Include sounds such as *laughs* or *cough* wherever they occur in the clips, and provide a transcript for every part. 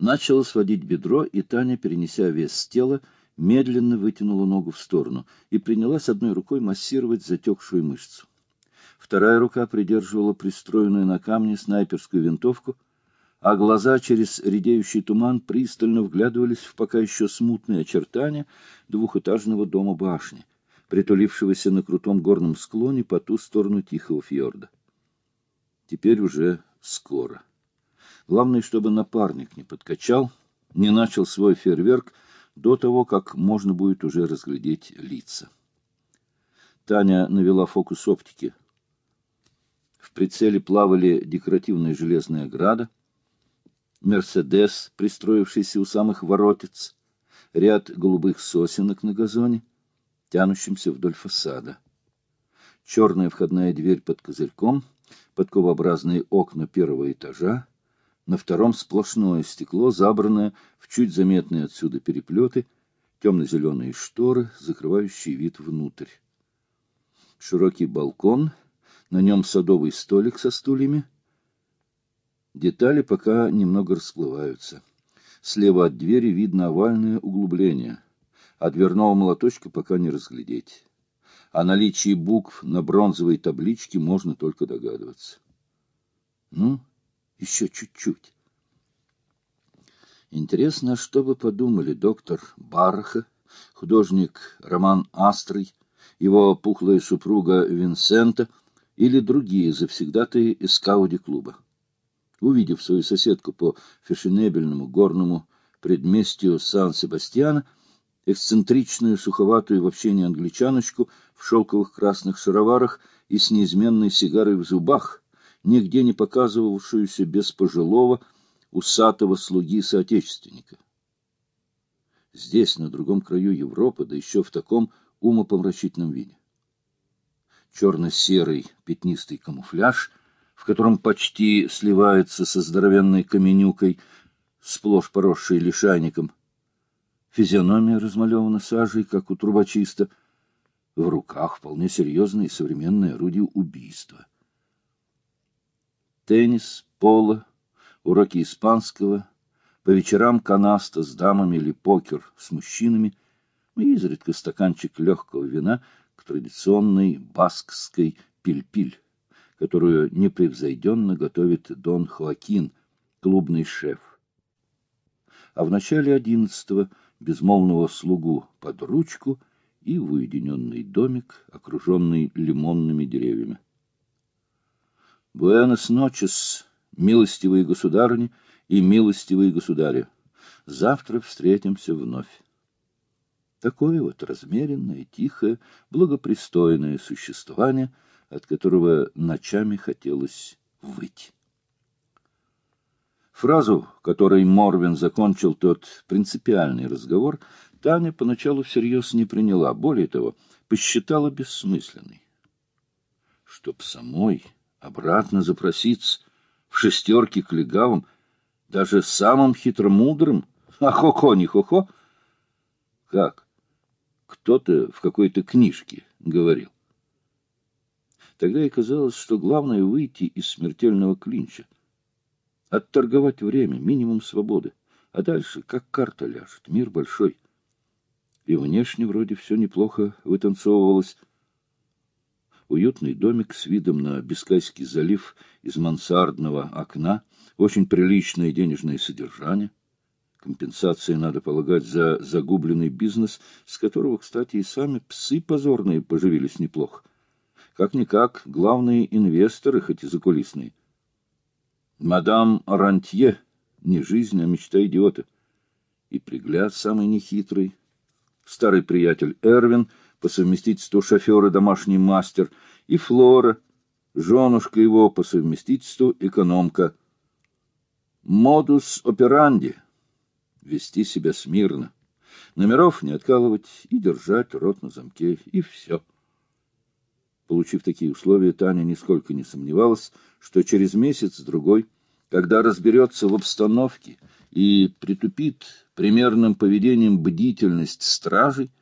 Начало сводить бедро, и Таня, перенеся вес тела, медленно вытянула ногу в сторону и принялась одной рукой массировать затекшую мышцу. Вторая рука придерживала пристроенную на камне снайперскую винтовку, а глаза через редеющий туман пристально вглядывались в пока еще смутные очертания двухэтажного дома башни, притулившегося на крутом горном склоне по ту сторону Тихого фьорда. Теперь уже скоро. Главное, чтобы напарник не подкачал, не начал свой фейерверк до того, как можно будет уже разглядеть лица. Таня навела фокус оптики. В прицеле плавали декоративная железная ограда, «Мерседес», пристроившийся у самых воротец, ряд голубых сосенок на газоне, тянущимся вдоль фасада. Черная входная дверь под козырьком, подковообразные окна первого этажа, на втором сплошное стекло, забранное в чуть заметные отсюда переплеты, темно-зеленые шторы, закрывающие вид внутрь. Широкий балкон, на нем садовый столик со стульями. Детали пока немного расплываются. Слева от двери видно овальное углубление, а дверного молоточка пока не разглядеть. О наличии букв на бронзовой табличке можно только догадываться. Ну, еще чуть-чуть. Интересно, что бы подумали доктор Бараха, художник Роман Астрый, его пухлая супруга Винсента или другие завсегдатые из Кауди-клуба. Увидев свою соседку по фешенебельному горному предместью Сан-Себастьяна, эксцентричную, суховатую в общении англичаночку в шелковых красных шароварах и с неизменной сигарой в зубах, нигде не показывавшуюся без пожилого, усатого слуги-соотечественника. Здесь, на другом краю Европы, да еще в таком умопомрачительном виде. Черно-серый пятнистый камуфляж, в котором почти сливается со здоровенной каменюкой, сплошь поросшей лишайником. Физиономия размалевана сажей, как у трубочиста. В руках вполне серьезное и современное орудие убийства теннис, поло, уроки испанского, по вечерам канаста с дамами или покер с мужчинами, и изредка стаканчик легкого вина к традиционной баскской пиль-пиль, которую непревзойденно готовит Дон Хоакин, клубный шеф. А в начале одиннадцатого безмолвного слугу под ручку и в уединенный домик, окруженный лимонными деревьями. Буэнос ночес, милостивые государыни и милостивые государи. Завтра встретимся вновь. Такое вот размеренное, тихое, благопристойное существование, от которого ночами хотелось выйти. Фразу, которой Морвин закончил тот принципиальный разговор, Таня поначалу всерьез не приняла, более того, посчитала бессмысленной. Чтоб самой обратно запроситься в шестерке к легавым, даже самым хитромудрым, *laughs* а хо-хо, не хо-хо. Как? Кто-то в какой-то книжке говорил. Тогда и казалось, что главное выйти из смертельного клинча, отторговать время, минимум свободы, а дальше как карта ляжет, мир большой. И внешне вроде все неплохо вытанцовывалось, уютный домик с видом на Бискайский залив из мансардного окна, очень приличное денежное содержание. Компенсации, надо полагать, за загубленный бизнес, с которого, кстати, и сами псы позорные поживились неплохо. Как-никак, главные инвесторы, хоть и закулисные. Мадам Рантье — не жизнь, а мечта идиота. И пригляд самый нехитрый. Старый приятель Эрвин — по совместительству шофер и домашний мастер, и Флора, женушка его по совместительству экономка. Модус операнди — вести себя смирно, номеров не откалывать и держать рот на замке, и все. Получив такие условия, Таня нисколько не сомневалась, что через месяц-другой, когда разберется в обстановке и притупит примерным поведением бдительность стражей,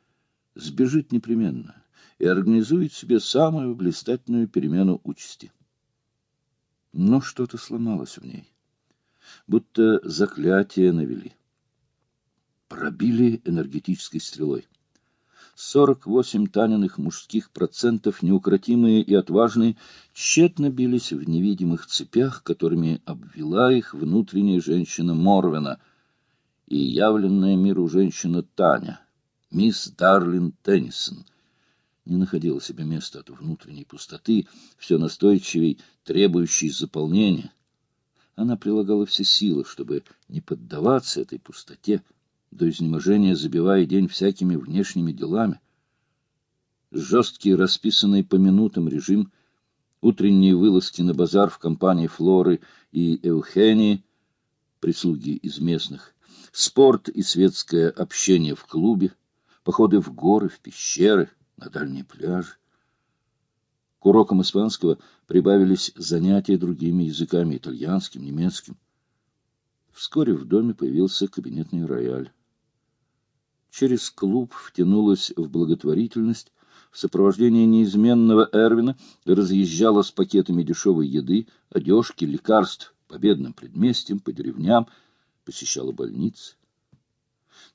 сбежит непременно и организует себе самую блистательную перемену участи. Но что-то сломалось в ней. будто заклятие навели. Пробили энергетической стрелой. 48 Таниных мужских процентов, неукротимые и отважные, тщетно бились в невидимых цепях, которыми обвела их внутренняя женщина Морвена и явленная миру женщина Таня, мисс Дарлин Теннисон, не находила себе места от внутренней пустоты, все настойчивей, требующей заполнения. Она прилагала все силы, чтобы не поддаваться этой пустоте, до изнеможения забивая день всякими внешними делами. Жесткий, расписанный по минутам режим, утренние вылазки на базар в компании Флоры и Эухении, прислуги из местных, спорт и светское общение в клубе, походы в горы, в пещеры, на дальние пляжи. К урокам испанского прибавились занятия другими языками, итальянским, немецким. Вскоре в доме появился кабинетный рояль через клуб втянулась в благотворительность, в сопровождении неизменного Эрвина разъезжала с пакетами дешевой еды, одежки, лекарств по бедным предместьям, по деревням, посещала больницы.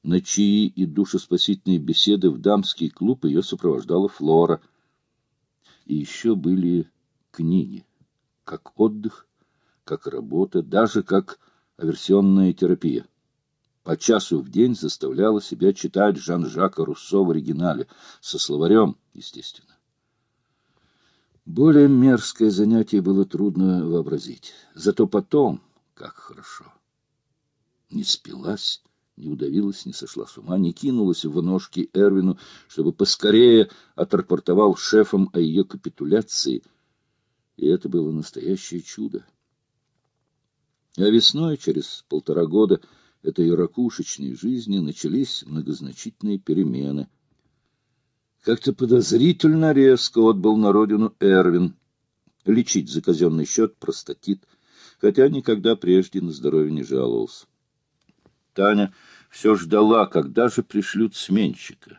На чаи и душеспасительные беседы в дамский клуб ее сопровождала Флора. И еще были книги, как отдых, как работа, даже как аверсионная терапия по часу в день заставляла себя читать Жан-Жака Руссо в оригинале, со словарем, естественно. Более мерзкое занятие было трудно вообразить. Зато потом, как хорошо. Не спилась, не удавилась, не сошла с ума, не кинулась в ножки Эрвину, чтобы поскорее отрапортовал шефом о ее капитуляции. И это было настоящее чудо. А весной, через полтора года, этой ракушечной жизни начались многозначительные перемены. Как-то подозрительно резко отбыл на родину Эрвин. Лечить за казенный счет простатит, хотя никогда прежде на здоровье не жаловался. Таня все ждала, когда же пришлют сменщика.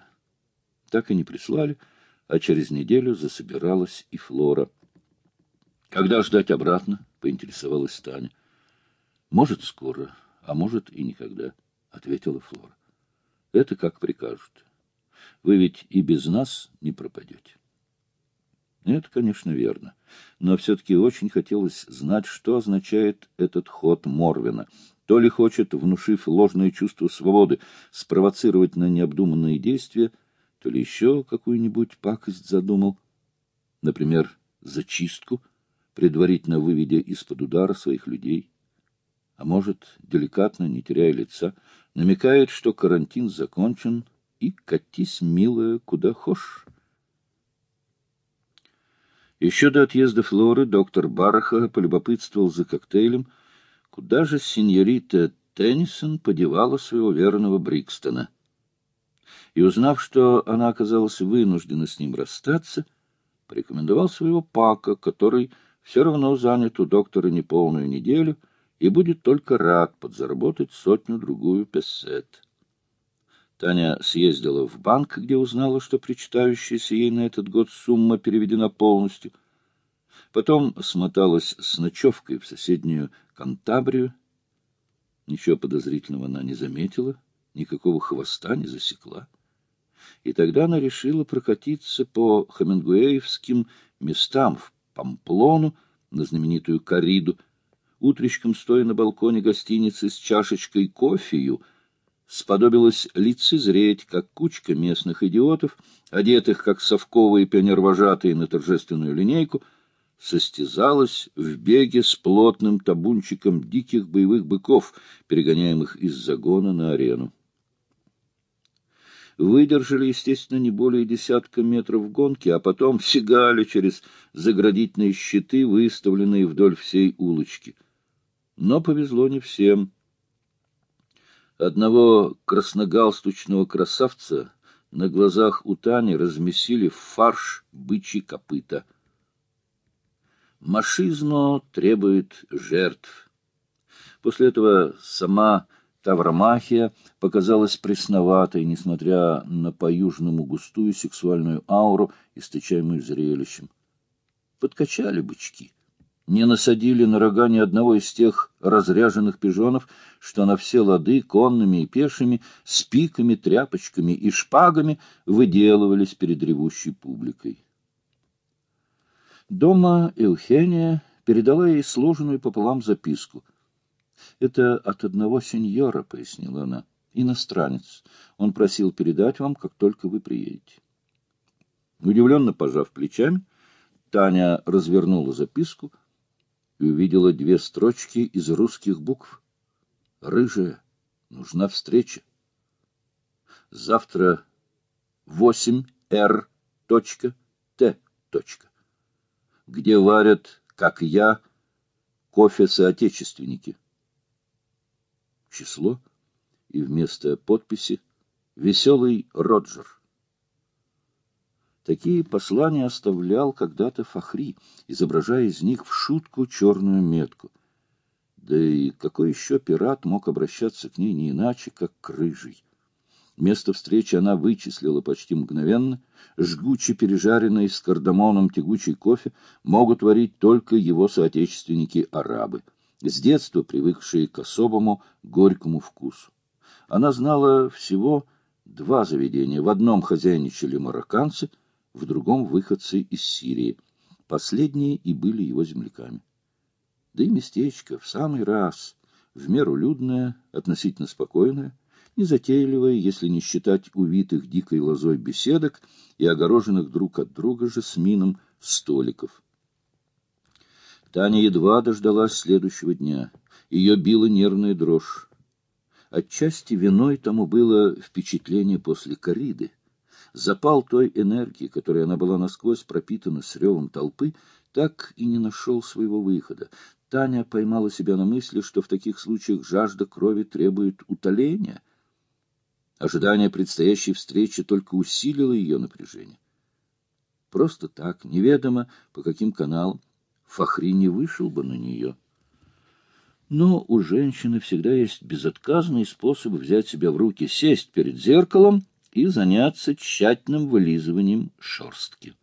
Так и не прислали, а через неделю засобиралась и Флора. «Когда ждать обратно?» — поинтересовалась Таня. «Может, скоро» а может и никогда, — ответила Флора. — Это как прикажут. Вы ведь и без нас не пропадете. Это, конечно, верно. Но все-таки очень хотелось знать, что означает этот ход Морвина. То ли хочет, внушив ложное чувство свободы, спровоцировать на необдуманные действия, то ли еще какую-нибудь пакость задумал. Например, зачистку, предварительно выведя из-под удара своих людей а может, деликатно, не теряя лица, намекает, что карантин закончен, и катись, милая, куда хошь. Еще до отъезда Флоры доктор Бараха полюбопытствовал за коктейлем, куда же сеньорита Теннисон подевала своего верного Брикстона. И, узнав, что она оказалась вынуждена с ним расстаться, порекомендовал своего Пака, который все равно занят у доктора неполную неделю — и будет только рад подзаработать сотню-другую песет. Таня съездила в банк, где узнала, что причитающаяся ей на этот год сумма переведена полностью. Потом смоталась с ночевкой в соседнюю Кантабрию. Ничего подозрительного она не заметила, никакого хвоста не засекла. И тогда она решила прокатиться по хамингуэевским местам в Памплону на знаменитую Кариду, утречком, стоя на балконе гостиницы с чашечкой кофею, сподобилось лицезреть, как кучка местных идиотов, одетых как совковые пионервожатые на торжественную линейку, состязалась в беге с плотным табунчиком диких боевых быков, перегоняемых из загона на арену. Выдержали, естественно, не более десятка метров гонки, а потом сигали через заградительные щиты, выставленные вдоль всей улочки — но повезло не всем. Одного красногалстучного красавца на глазах у Тани размесили в фарш бычьи копыта. Машизно требует жертв. После этого сама Тавромахия показалась пресноватой, несмотря на по-южному густую сексуальную ауру, источаемую зрелищем. Подкачали бычки. Не насадили на рога ни одного из тех разряженных пижонов, что на все лады конными и пешими, с пиками, тряпочками и шпагами выделывались перед ревущей публикой. Дома Эухения передала ей сложенную пополам записку. «Это от одного сеньора», — пояснила она, — «иностранец. Он просил передать вам, как только вы приедете». Удивленно пожав плечами, Таня развернула записку — и увидела две строчки из русских букв. «Рыжая, нужна встреча. Завтра 8Р. Т. Где варят, как я, кофе-соотечественники». Число и вместо подписи «Веселый Роджер». Такие послания оставлял когда-то Фахри, изображая из них в шутку черную метку. Да и какой еще пират мог обращаться к ней не иначе, как к рыжей? Место встречи она вычислила почти мгновенно. Жгуче пережаренный с кардамоном тягучий кофе могут варить только его соотечественники-арабы, с детства привыкшие к особому горькому вкусу. Она знала всего два заведения. В одном хозяйничали марокканцы — в другом выходцы из Сирии. Последние и были его земляками. Да и местечко в самый раз, в меру людное, относительно спокойное, незатейливое, если не считать увитых дикой лозой беседок и огороженных друг от друга же с мином столиков. Таня едва дождалась следующего дня. Ее била нервная дрожь. Отчасти виной тому было впечатление после кориды. Запал той энергии, которой она была насквозь пропитана с ревом толпы, так и не нашел своего выхода. Таня поймала себя на мысли, что в таких случаях жажда крови требует утоления. Ожидание предстоящей встречи только усилило ее напряжение. Просто так, неведомо по каким каналам, Фахри не вышел бы на нее. Но у женщины всегда есть безотказный способ взять себя в руки, сесть перед зеркалом и заняться тщательным вылизыванием шерстки.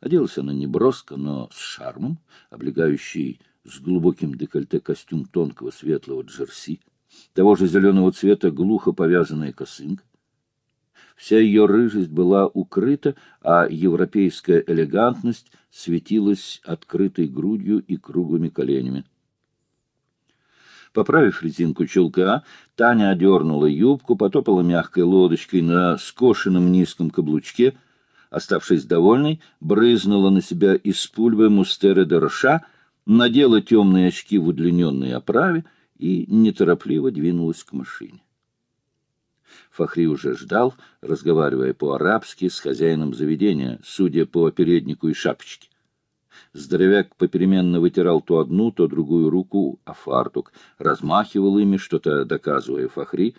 Оделась она не броско, но с шармом, облегающий с глубоким декольте костюм тонкого светлого джерси, того же зеленого цвета глухо повязанная косынка. Вся ее рыжесть была укрыта, а европейская элегантность светилась открытой грудью и круглыми коленями. Поправив резинку чулка, Таня одернула юбку, потопала мягкой лодочкой на скошенном низком каблучке, оставшись довольной, брызнула на себя из пульвы мустеры де надела темные очки в удлиненной оправе и неторопливо двинулась к машине. Фахри уже ждал, разговаривая по-арабски с хозяином заведения, судя по переднику и шапочке. Здоровяк попеременно вытирал то одну, то другую руку о фартук, размахивал ими, что-то доказывая Фахри.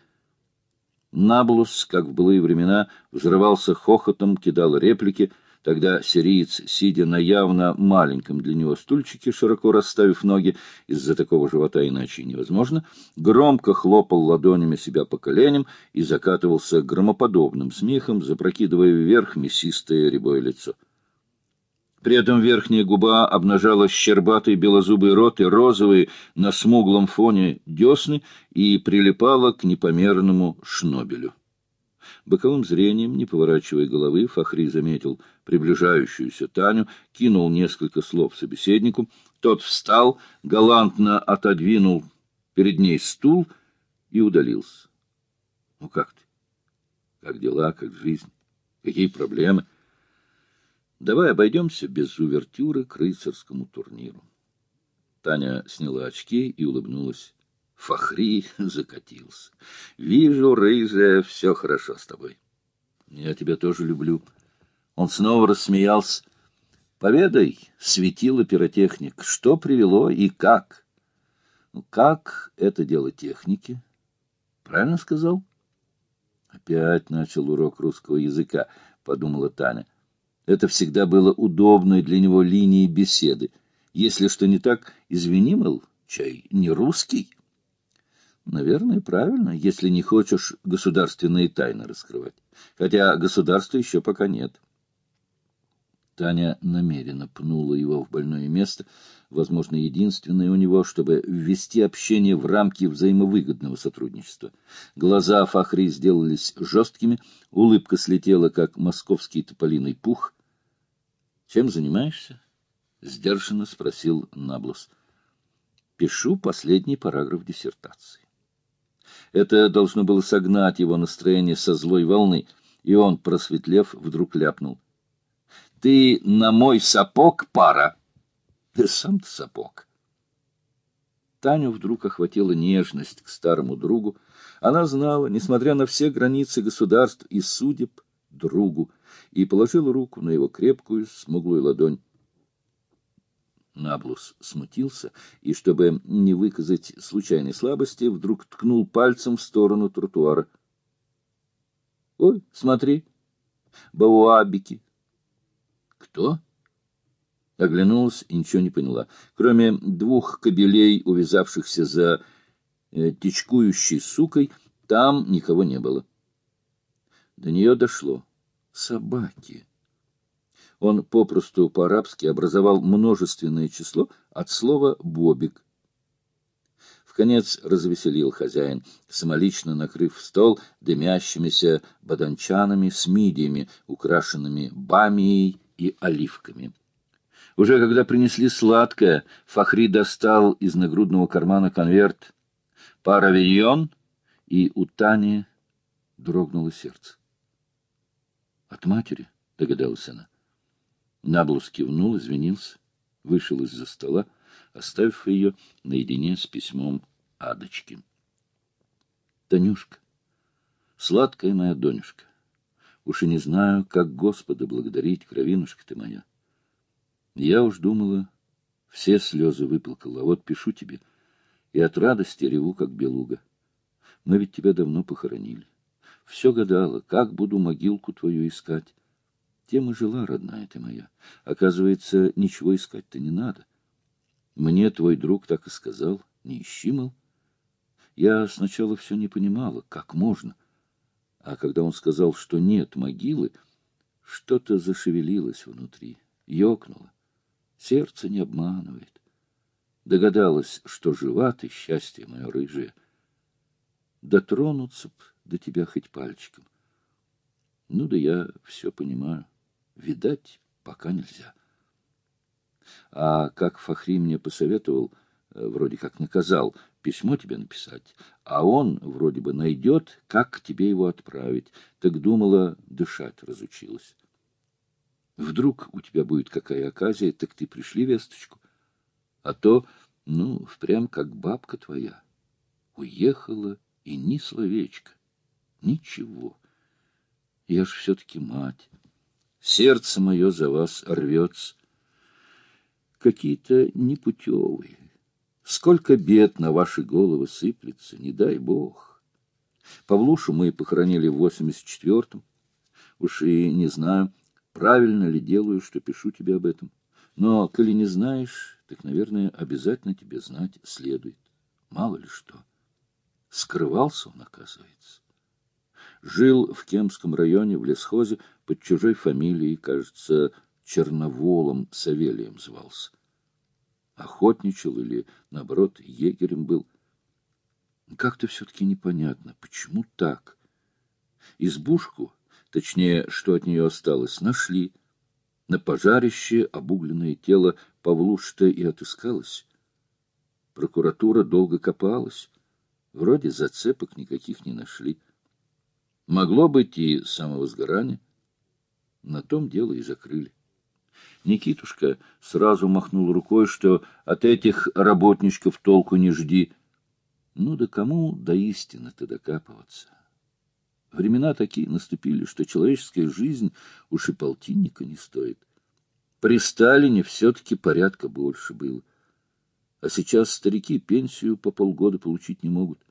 Наблус, как в былые времена, взрывался хохотом, кидал реплики. Тогда сириец, сидя на явно маленьком для него стульчике, широко расставив ноги, из-за такого живота иначе невозможно, громко хлопал ладонями себя по коленям и закатывался громоподобным смехом, запрокидывая вверх мясистое рябое лицо. При этом верхняя губа обнажала щербатый белозубый рот и розовые на смуглом фоне десны и прилипала к непомерному шнобелю. Боковым зрением, не поворачивая головы, Фахри заметил приближающуюся Таню, кинул несколько слов собеседнику. Тот встал, галантно отодвинул перед ней стул и удалился. — Ну как ты? Как дела, как жизнь? Какие проблемы? — Давай обойдемся без увертюры к рыцарскому турниру. Таня сняла очки и улыбнулась. Фахри *laughs* закатился. Вижу, рыжая, все хорошо с тобой. Я тебя тоже люблю. Он снова рассмеялся. Поведай, светило пиротехник, что привело и как? Ну, как это дело техники? Правильно сказал? Опять начал урок русского языка, подумала Таня. Это всегда было удобной для него линией беседы. Если что не так, извини, мол, чай не русский. Наверное, правильно, если не хочешь государственные тайны раскрывать. Хотя государства еще пока нет. Таня намеренно пнула его в больное место, возможно, единственное у него, чтобы ввести общение в рамки взаимовыгодного сотрудничества. Глаза Фахри сделались жесткими, улыбка слетела, как московский тополиный пух. — Чем занимаешься? — сдержанно спросил Наблус. — Пишу последний параграф диссертации. Это должно было согнать его настроение со злой волны, и он, просветлев, вдруг ляпнул. Ты на мой сапог пара. Ты сам ты сапог. Таню вдруг охватила нежность к старому другу. Она знала, несмотря на все границы государств и судеб, другу, и положила руку на его крепкую, смуглую ладонь. Наблус смутился и, чтобы не выказать случайной слабости, вдруг ткнул пальцем в сторону тротуара. — Ой, смотри, бауабики, «Кто?» Оглянулась и ничего не поняла. Кроме двух кобелей, увязавшихся за э, течкующей сукой, там никого не было. До нее дошло. Собаки. Он попросту по-арабски образовал множественное число от слова «бобик». В конец развеселил хозяин, самолично накрыв стол дымящимися баданчанами с мидиями, украшенными бамией и оливками. Уже когда принесли сладкое, Фахри достал из нагрудного кармана конверт «Паравильон», и у Тани дрогнуло сердце. «От матери?» — догадалась она. Наблус кивнул, извинился, вышел из-за стола, оставив ее наедине с письмом Адочки. «Танюшка, сладкая моя Донюшка, Уж и не знаю, как Господа благодарить, кровинушка ты моя. Я уж думала, все слезы выплакала, а вот пишу тебе, и от радости реву, как белуга. Мы ведь тебя давно похоронили. Все гадала, как буду могилку твою искать. Тем и жила, родная ты моя. Оказывается, ничего искать-то не надо. Мне твой друг так и сказал, не ищи, мол. Я сначала все не понимала, как можно — а когда он сказал, что нет могилы, что-то зашевелилось внутри, ёкнуло. Сердце не обманывает. Догадалась, что жива ты, счастье мое рыжее. Дотронуться б до тебя хоть пальчиком. Ну да я все понимаю. Видать, пока нельзя. А как Фахри мне посоветовал, э, вроде как наказал, письмо тебе написать, а он вроде бы найдет, как тебе его отправить. Так думала, дышать разучилась. Вдруг у тебя будет какая оказия, так ты пришли весточку. А то, ну, впрямь как бабка твоя. Уехала, и ни словечко, ничего. Я ж все-таки мать. Сердце мое за вас рвется. Какие-то непутевые, Сколько бед на ваши головы сыплется, не дай бог. Павлушу мы похоронили в восемьдесят четвертом. Уж и не знаю, правильно ли делаю, что пишу тебе об этом. Но, коли не знаешь, так, наверное, обязательно тебе знать следует. Мало ли что. Скрывался он, оказывается. Жил в Кемском районе, в лесхозе, под чужой фамилией, кажется, Черноволом Савелием звался охотничал или, наоборот, егерем был. Как-то все-таки непонятно, почему так. Избушку, точнее, что от нее осталось, нашли. На пожарище обугленное тело Павлушта и отыскалось. Прокуратура долго копалась. Вроде зацепок никаких не нашли. Могло быть и самовозгорание. На том дело и закрыли. Никитушка сразу махнул рукой, что от этих работничков толку не жди. Ну да кому до истины-то докапываться? Времена такие наступили, что человеческая жизнь уж и полтинника не стоит. При Сталине все-таки порядка больше было. А сейчас старики пенсию по полгода получить не могут.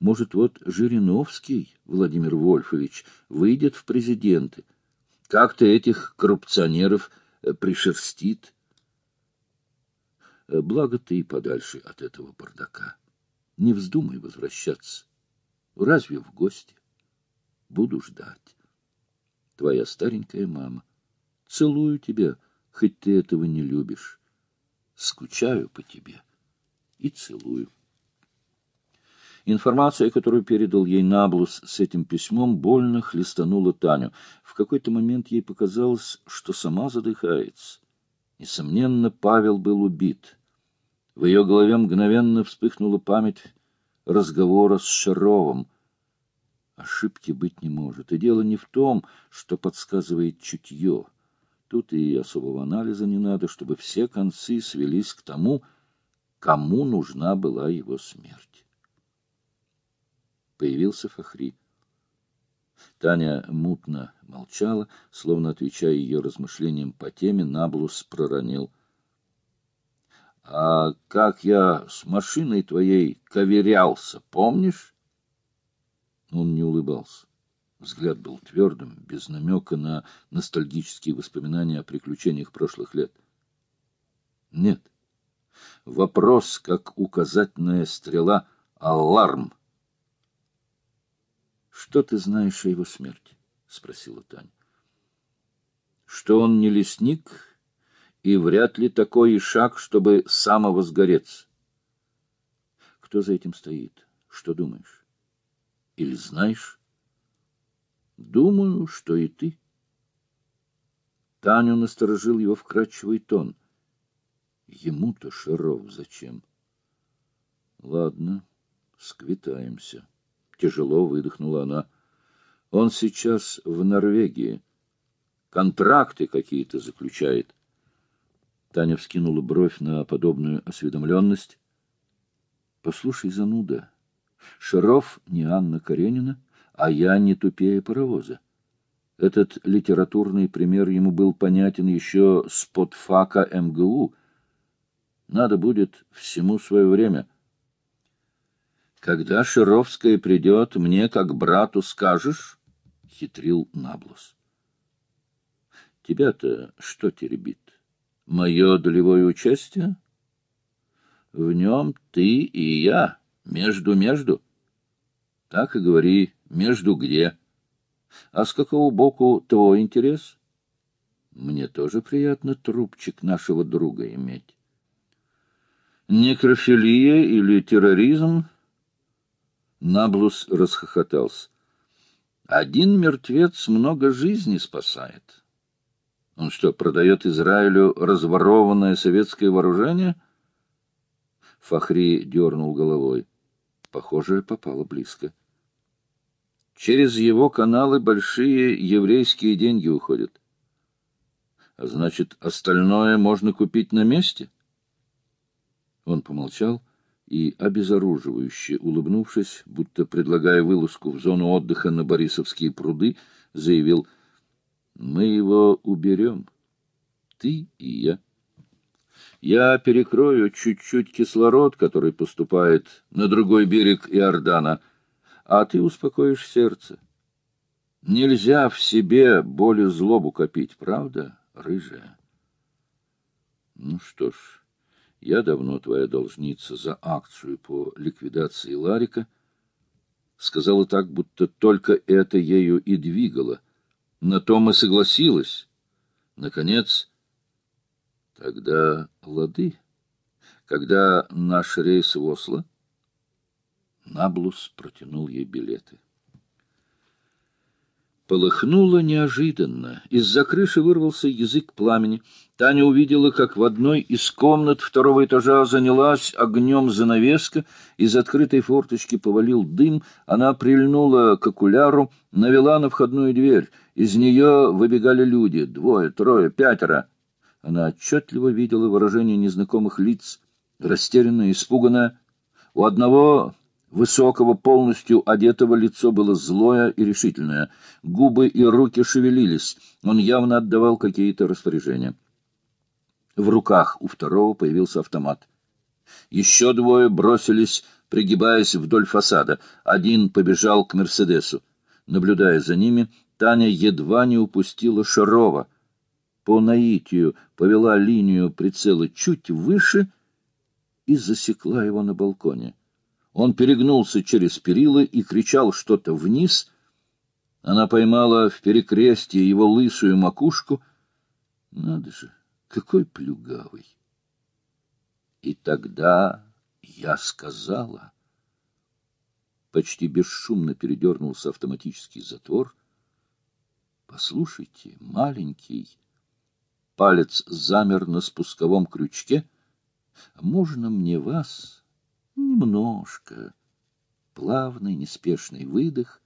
Может, вот Жириновский Владимир Вольфович выйдет в президенты. Как-то этих коррупционеров – пришерстит. Благо ты и подальше от этого бардака. Не вздумай возвращаться. Разве в гости? Буду ждать. Твоя старенькая мама. Целую тебя, хоть ты этого не любишь. Скучаю по тебе и целую. Информация, которую передал ей Наблус с этим письмом, больно хлестанула Таню. В какой-то момент ей показалось, что сама задыхается. Несомненно, Павел был убит. В ее голове мгновенно вспыхнула память разговора с Шаровым. Ошибки быть не может. И дело не в том, что подсказывает чутье. Тут и особого анализа не надо, чтобы все концы свелись к тому, кому нужна была его смерть. Появился Фахри. Таня мутно молчала, словно отвечая ее размышлениям по теме, Наблус проронил. — А как я с машиной твоей коверялся, помнишь? Он не улыбался. Взгляд был твердым, без намека на ностальгические воспоминания о приключениях прошлых лет. Нет. Вопрос, как указательная стрела, аларм. Что ты знаешь о его смерти? — спросила Таня. Что он не лесник и вряд ли такой и шаг, чтобы самовозгореться. Кто за этим стоит? Что думаешь? Или знаешь? Думаю, что и ты. Таню насторожил его вкрадчивый тон. Ему-то Шаров зачем? Ладно, сквитаемся. Тяжело выдохнула она. Он сейчас в Норвегии. Контракты какие-то заключает. Таня вскинула бровь на подобную осведомленность. Послушай, зануда, Шаров не Анна Каренина, а я не тупее паровоза. Этот литературный пример ему был понятен еще с подфака МГУ. Надо будет всему свое время. Когда Шаровская придет, мне, как брату, скажешь? — хитрил Наблус. — Тебя-то что теребит? Мое долевое участие? В нем ты и я, между-между. Так и говори, между где? А с какого боку твой интерес? Мне тоже приятно трубчик нашего друга иметь. Некрофилия или терроризм? Наблус расхохотался. Один мертвец много жизней спасает. Он что, продает Израилю разворованное советское вооружение? Фахри дернул головой. Похоже, попало близко. Через его каналы большие еврейские деньги уходят. А значит, остальное можно купить на месте? Он помолчал и, обезоруживающе улыбнувшись, будто предлагая вылазку в зону отдыха на Борисовские пруды, заявил, «Мы его уберем, ты и я. Я перекрою чуть-чуть кислород, который поступает на другой берег Иордана, — а ты успокоишь сердце. Нельзя в себе боль и злобу копить, правда, рыжая? Ну что ж, я давно твоя должница за акцию по ликвидации Ларика. Сказала так, будто только это ею и двигало. На том и согласилась. Наконец, тогда лады. Когда наш рейс в Осло Наблус протянул ей билеты. Полыхнуло неожиданно. Из-за крыши вырвался язык пламени. Таня увидела, как в одной из комнат второго этажа занялась огнем занавеска, из открытой форточки повалил дым, она прильнула к окуляру, навела на входную дверь. Из нее выбегали люди, двое, трое, пятеро. Она отчетливо видела выражение незнакомых лиц, растерянное, испуганное. У одного Высокого, полностью одетого лицо было злое и решительное. Губы и руки шевелились. Он явно отдавал какие-то распоряжения. В руках у второго появился автомат. Еще двое бросились, пригибаясь вдоль фасада. Один побежал к «Мерседесу». Наблюдая за ними, Таня едва не упустила Шарова. По наитию повела линию прицела чуть выше и засекла его на балконе. Он перегнулся через перила и кричал что-то вниз. Она поймала в перекрестье его лысую макушку. Надо же, какой плюгавый! И тогда я сказала... Почти бесшумно передернулся автоматический затвор. Послушайте, маленький... Палец замер на спусковом крючке. Можно мне вас немножко, плавный, неспешный выдох,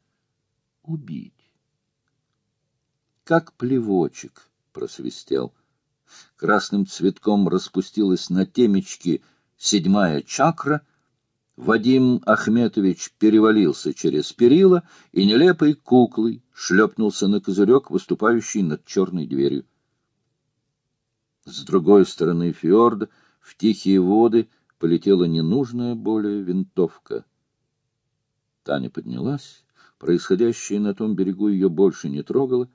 убить? Как плевочек просвистел. Красным цветком распустилась на темечке седьмая чакра. Вадим Ахметович перевалился через перила и нелепой куклой шлепнулся на козырек, выступающий над черной дверью. С другой стороны фьорда, в тихие воды, полетела ненужная более винтовка. Таня поднялась. Происходящее на том берегу ее больше не трогало.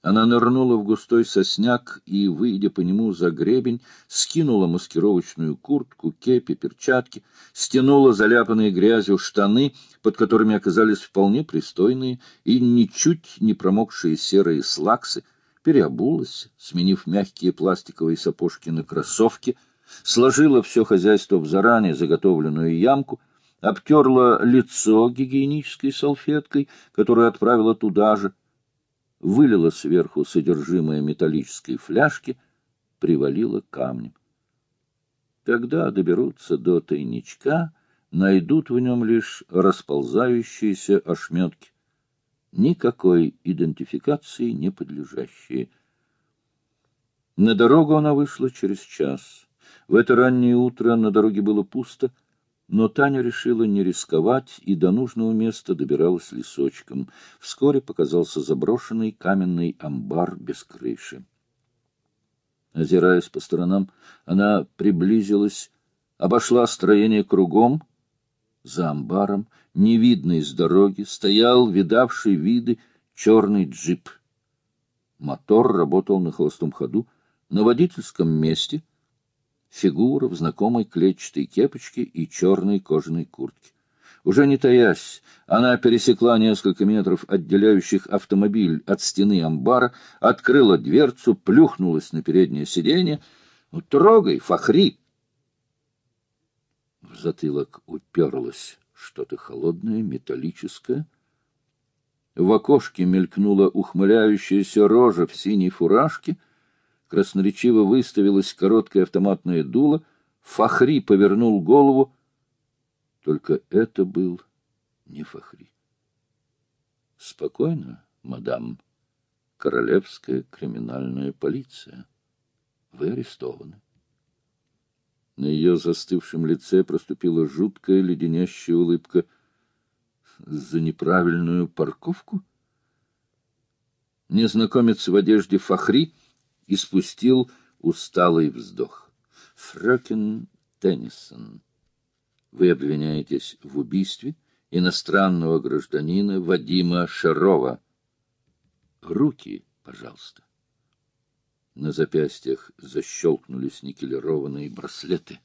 Она нырнула в густой сосняк и, выйдя по нему за гребень, скинула маскировочную куртку, кепи, перчатки, стянула заляпанные грязью штаны, под которыми оказались вполне пристойные и ничуть не промокшие серые слаксы, переобулась, сменив мягкие пластиковые сапожки на кроссовки, сложила все хозяйство в заранее заготовленную ямку, обтерла лицо гигиенической салфеткой, которую отправила туда же, вылила сверху содержимое металлической фляжки, привалила камнем. Когда доберутся до тайничка, найдут в нем лишь расползающиеся ошметки никакой идентификации не подлежащие. На дорогу она вышла через час. В это раннее утро на дороге было пусто, но Таня решила не рисковать и до нужного места добиралась лесочком. Вскоре показался заброшенный каменный амбар без крыши. Озираясь по сторонам, она приблизилась, обошла строение кругом. За амбаром невидный с дороги, стоял видавший виды черный джип. Мотор работал на холостом ходу, на водительском месте фигура в знакомой клетчатой кепочке и черной кожаной куртке. Уже не таясь, она пересекла несколько метров, отделяющих автомобиль от стены амбара, открыла дверцу, плюхнулась на переднее сиденье. «Ну, трогай, фахри!» В затылок уперлась что-то холодное, металлическое. В окошке мелькнула ухмыляющаяся рожа в синей фуражке, красноречиво выставилась короткое автоматное дуло, Фахри повернул голову. Только это был не Фахри. Спокойно, мадам. Королевская криминальная полиция. Вы арестованы. На ее застывшем лице проступила жуткая леденящая улыбка. «За неправильную парковку?» Незнакомец в одежде фахри испустил усталый вздох. «Фрёкен Теннисон, вы обвиняетесь в убийстве иностранного гражданина Вадима Шарова. Руки, пожалуйста». На запястьях защелкнулись никелированные браслеты.